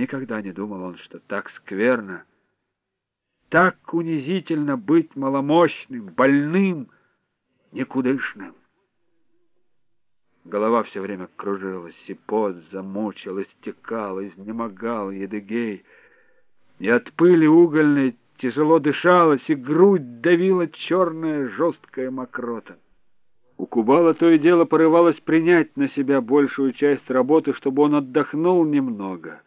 Никогда не думал он, что так скверно, так унизительно быть маломощным, больным, никудышным. Голова все время кружилась, и пот замучил, истекал, изнемогал Едыгей. И от пыли угольной тяжело дышалось, и грудь давила черная жесткая мокрота. У Кубала то и дело порывалось принять на себя большую часть работы, чтобы он отдохнул немного.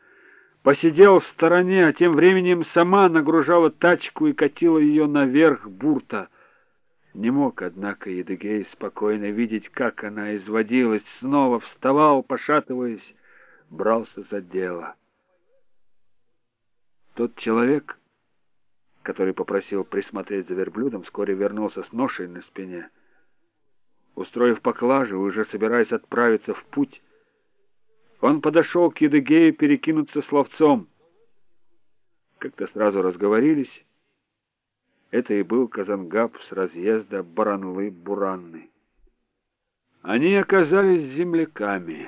Посидел в стороне, а тем временем сама нагружала тачку и катила ее наверх бурта. Не мог, однако, Едыгей спокойно видеть, как она изводилась, снова вставал, пошатываясь, брался за дело. Тот человек, который попросил присмотреть за верблюдом, вскоре вернулся с ношей на спине. Устроив поклажу, уже собираясь отправиться в путь, он подошел к Едыгею перекинуться словцом. Как-то сразу разговорились, это и был Казангаб с разъезда Баранлы-Буранны. Они оказались земляками.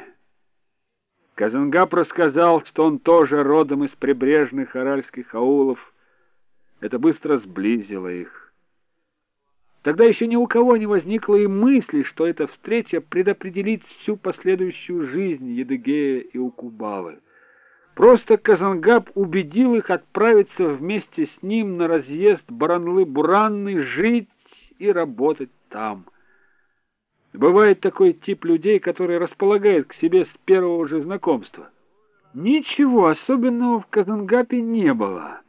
Казангаб рассказал, что он тоже родом из прибрежных аральских аулов. Это быстро сблизило их. Тогда еще ни у кого не возникло и мысли, что эта встреча предопределит всю последующую жизнь Едыгея и Укубалы. Просто Казангаб убедил их отправиться вместе с ним на разъезд Баранлы-Буранны, жить и работать там. Бывает такой тип людей, который располагает к себе с первого же знакомства. Ничего особенного в Казангапе не было.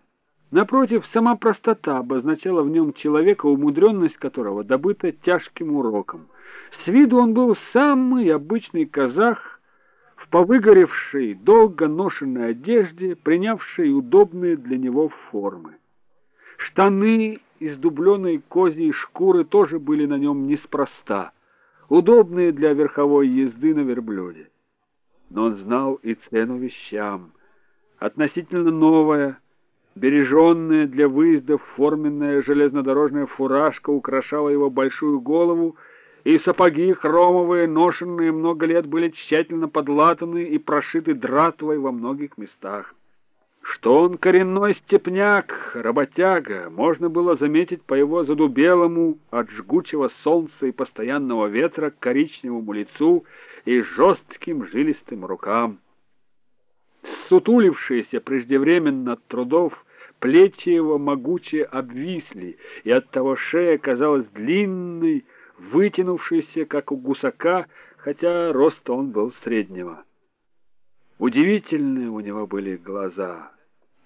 Напротив, сама простота обозначала в нем человека, умудренность которого добыта тяжким уроком. С виду он был самый обычный казах, в повыгоревшей, долго ношенной одежде, принявшей удобные для него формы. Штаны из дубленой козьей шкуры тоже были на нем неспроста, удобные для верховой езды на верблюде. Но он знал и цену вещам. Относительно новая, береженная для выездов форменная железнодорожная фуражка украшала его большую голову, и сапоги хромовые, ношенные много лет, были тщательно подлатаны и прошиты дратвой во многих местах. Что он коренной степняк, работяга, можно было заметить по его задубелому от жгучего солнца и постоянного ветра коричневому лицу и жестким жилистым рукам. Сутулившиеся преждевременно от трудов, плечи его могучие обвисли, и оттого шея казалась длинной, вытянувшийся, как у гусака, хотя рост он был среднего. Удивительные у него были глаза,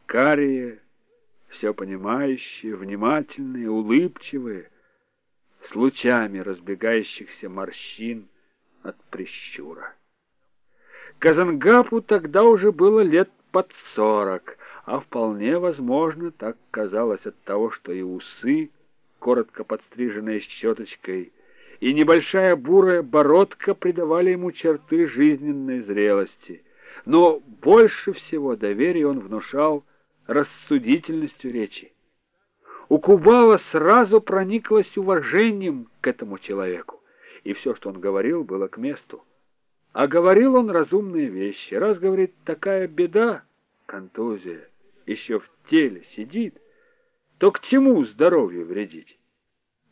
карие, все понимающие, внимательные, улыбчивые, с лучами разбегающихся морщин от прищура. Казангапу тогда уже было лет под сорок, а вполне возможно, так казалось от того, что и усы, коротко подстриженные щеточкой, и небольшая бурая бородка придавали ему черты жизненной зрелости. Но больше всего доверия он внушал рассудительностью речи. У Кубала сразу прониклось уважением к этому человеку, и все, что он говорил, было к месту. А говорил он разумные вещи. Раз, говорит, такая беда, контузия, еще в теле сидит, то к чему здоровью вредить?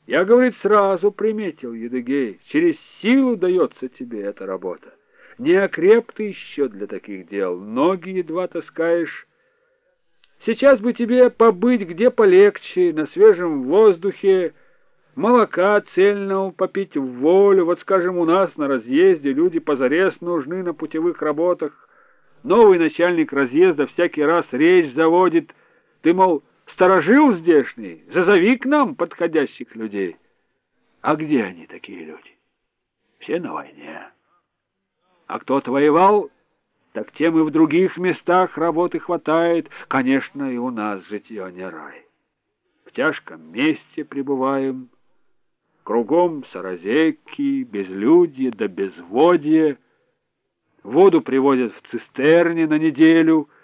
Я, говорит, сразу приметил, Едыгей, через силу дается тебе эта работа. Не окреп ты еще для таких дел, ноги едва таскаешь. Сейчас бы тебе побыть где полегче, на свежем воздухе, молока цельного попить в волю. Вот, скажем, у нас на разъезде люди позарез нужны на путевых работах. Новый начальник разъезда всякий раз речь заводит. Ты, мол, сторожил здешний, зазови к нам подходящих людей. А где они, такие люди? Все на войне. А кто-то воевал, так тем и в других местах работы хватает. Конечно, и у нас житье не рай. В тяжком месте пребываем, кругом саразейки, безлюдье да безводье. Воду привозят в цистерне на неделю —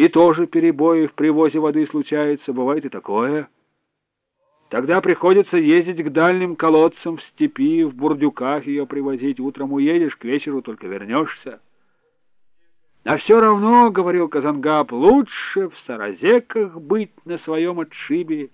и тоже перебои в привозе воды случаются, бывает и такое. Тогда приходится ездить к дальним колодцам в степи, в бурдюках ее привозить. Утром уедешь, к вечеру только вернешься. А все равно, — говорил Казангаб, — лучше в Саразеках быть на своем отшибе,